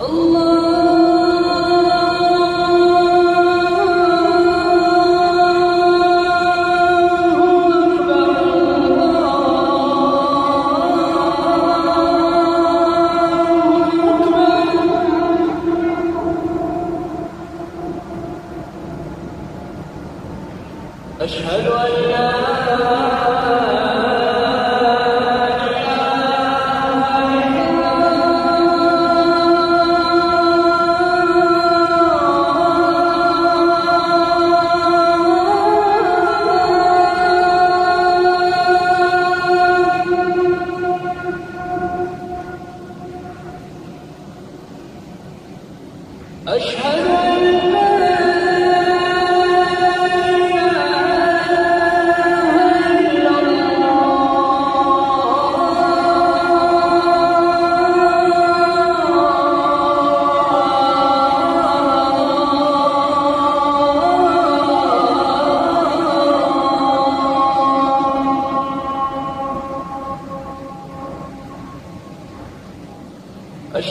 الله أشهد أن لا أشهد أن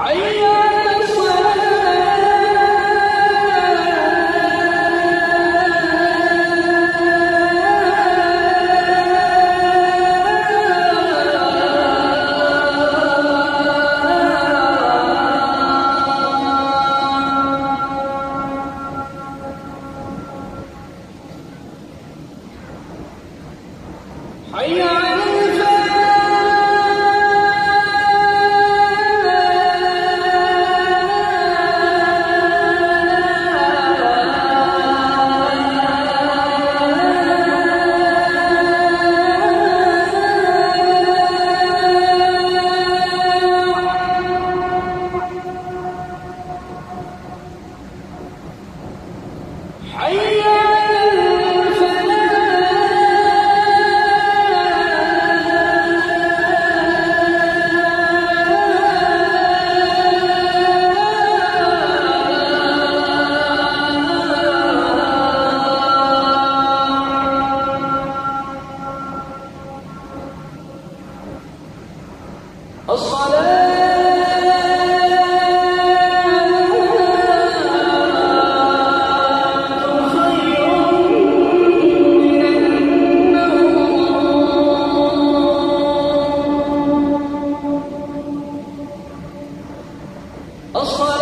حي حي على أصلا